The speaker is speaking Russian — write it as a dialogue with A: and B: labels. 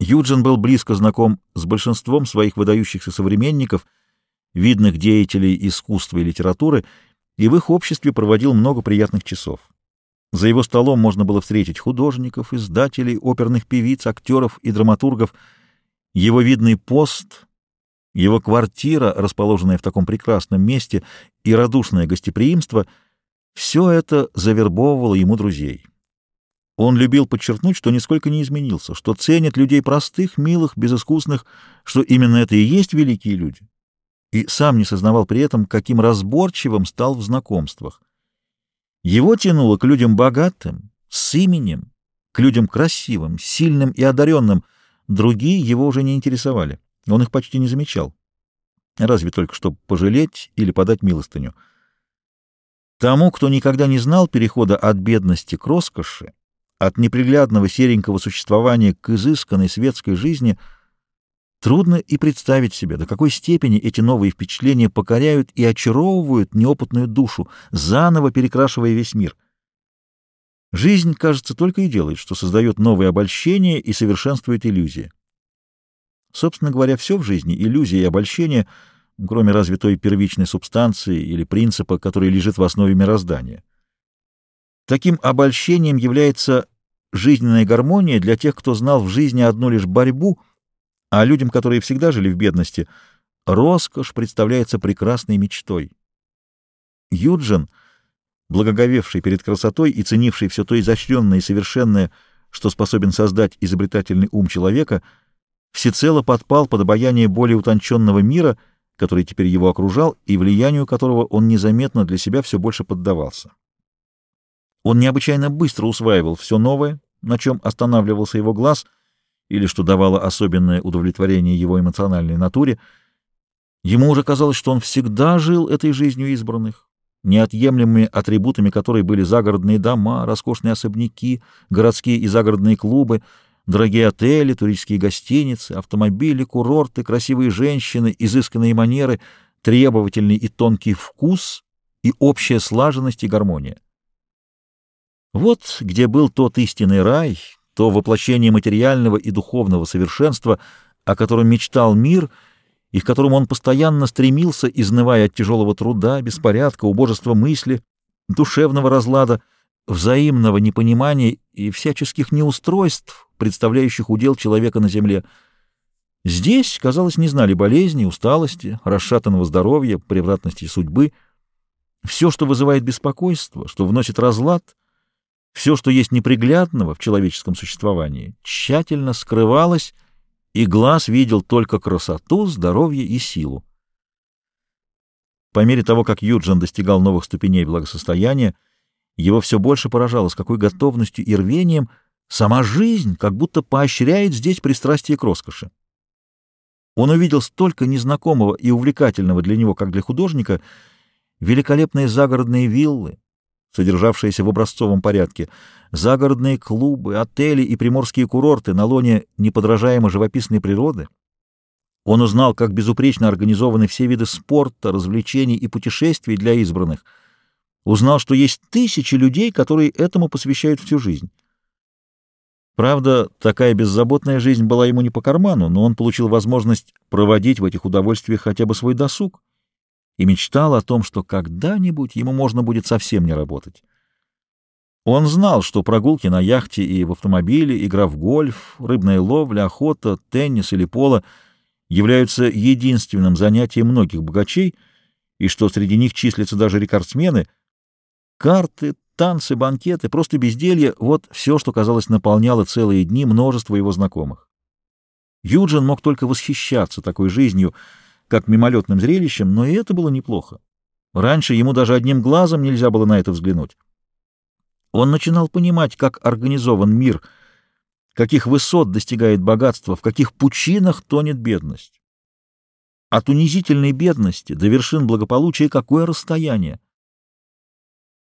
A: Юджин был близко знаком с большинством своих выдающихся современников, видных деятелей искусства и литературы, и в их обществе проводил много приятных часов. За его столом можно было встретить художников, издателей, оперных певиц, актеров и драматургов. Его видный пост, его квартира, расположенная в таком прекрасном месте, и радушное гостеприимство — все это завербовывало ему друзей. Он любил подчеркнуть, что нисколько не изменился, что ценит людей простых, милых, безыскусных, что именно это и есть великие люди. И сам не сознавал при этом, каким разборчивым стал в знакомствах. Его тянуло к людям богатым, с именем, к людям красивым, сильным и одаренным. Другие его уже не интересовали. Он их почти не замечал. Разве только чтобы пожалеть или подать милостыню. Тому, кто никогда не знал перехода от бедности к роскоши, от неприглядного серенького существования к изысканной светской жизни, трудно и представить себе, до какой степени эти новые впечатления покоряют и очаровывают неопытную душу, заново перекрашивая весь мир. Жизнь, кажется, только и делает, что создает новые обольщения и совершенствует иллюзии. Собственно говоря, все в жизни, иллюзии и обольщения, кроме разве той первичной субстанции или принципа, который лежит в основе мироздания. Таким обольщением является жизненная гармония для тех, кто знал в жизни одну лишь борьбу, а людям, которые всегда жили в бедности, роскошь представляется прекрасной мечтой. Юджин, благоговевший перед красотой и ценивший все то изощренное и совершенное, что способен создать изобретательный ум человека, всецело подпал под обаяние более утонченного мира, который теперь его окружал и влиянию которого он незаметно для себя все больше поддавался. Он необычайно быстро усваивал все новое, на чем останавливался его глаз, или что давало особенное удовлетворение его эмоциональной натуре. Ему уже казалось, что он всегда жил этой жизнью избранных, неотъемлемыми атрибутами которой были загородные дома, роскошные особняки, городские и загородные клубы, дорогие отели, туристские гостиницы, автомобили, курорты, красивые женщины, изысканные манеры, требовательный и тонкий вкус и общая слаженность и гармония. Вот где был тот истинный рай, то воплощение материального и духовного совершенства, о котором мечтал мир и к которому он постоянно стремился, изнывая от тяжелого труда, беспорядка, убожества мысли, душевного разлада, взаимного непонимания и всяческих неустройств, представляющих удел человека на земле. Здесь, казалось, не знали болезни, усталости, расшатанного здоровья, превратности судьбы. Все, что вызывает беспокойство, что вносит разлад — все, что есть неприглядного в человеческом существовании, тщательно скрывалось, и глаз видел только красоту, здоровье и силу. По мере того, как Юджин достигал новых ступеней благосостояния, его все больше поражало, с какой готовностью и рвением сама жизнь как будто поощряет здесь пристрастие к роскоши. Он увидел столько незнакомого и увлекательного для него, как для художника, великолепные загородные виллы, содержавшиеся в образцовом порядке, загородные клубы, отели и приморские курорты на лоне неподражаемо живописной природы. Он узнал, как безупречно организованы все виды спорта, развлечений и путешествий для избранных. Узнал, что есть тысячи людей, которые этому посвящают всю жизнь. Правда, такая беззаботная жизнь была ему не по карману, но он получил возможность проводить в этих удовольствиях хотя бы свой досуг и мечтал о том, что когда-нибудь ему можно будет совсем не работать. Он знал, что прогулки на яхте и в автомобиле, игра в гольф, рыбная ловля, охота, теннис или поло являются единственным занятием многих богачей, и что среди них числятся даже рекордсмены. Карты, танцы, банкеты, просто безделье — вот все, что, казалось, наполняло целые дни множество его знакомых. Юджин мог только восхищаться такой жизнью — как мимолетным зрелищем, но и это было неплохо. Раньше ему даже одним глазом нельзя было на это взглянуть. Он начинал понимать, как организован мир, каких высот достигает богатство, в каких пучинах тонет бедность. От унизительной бедности до вершин благополучия какое расстояние!